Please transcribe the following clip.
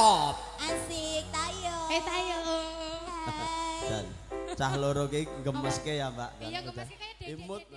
top. Asik, tayo. Eh, tayo. Hai. Dan cah loro ki gemeske ya, Mbak. Iya, gemeske kayak dek.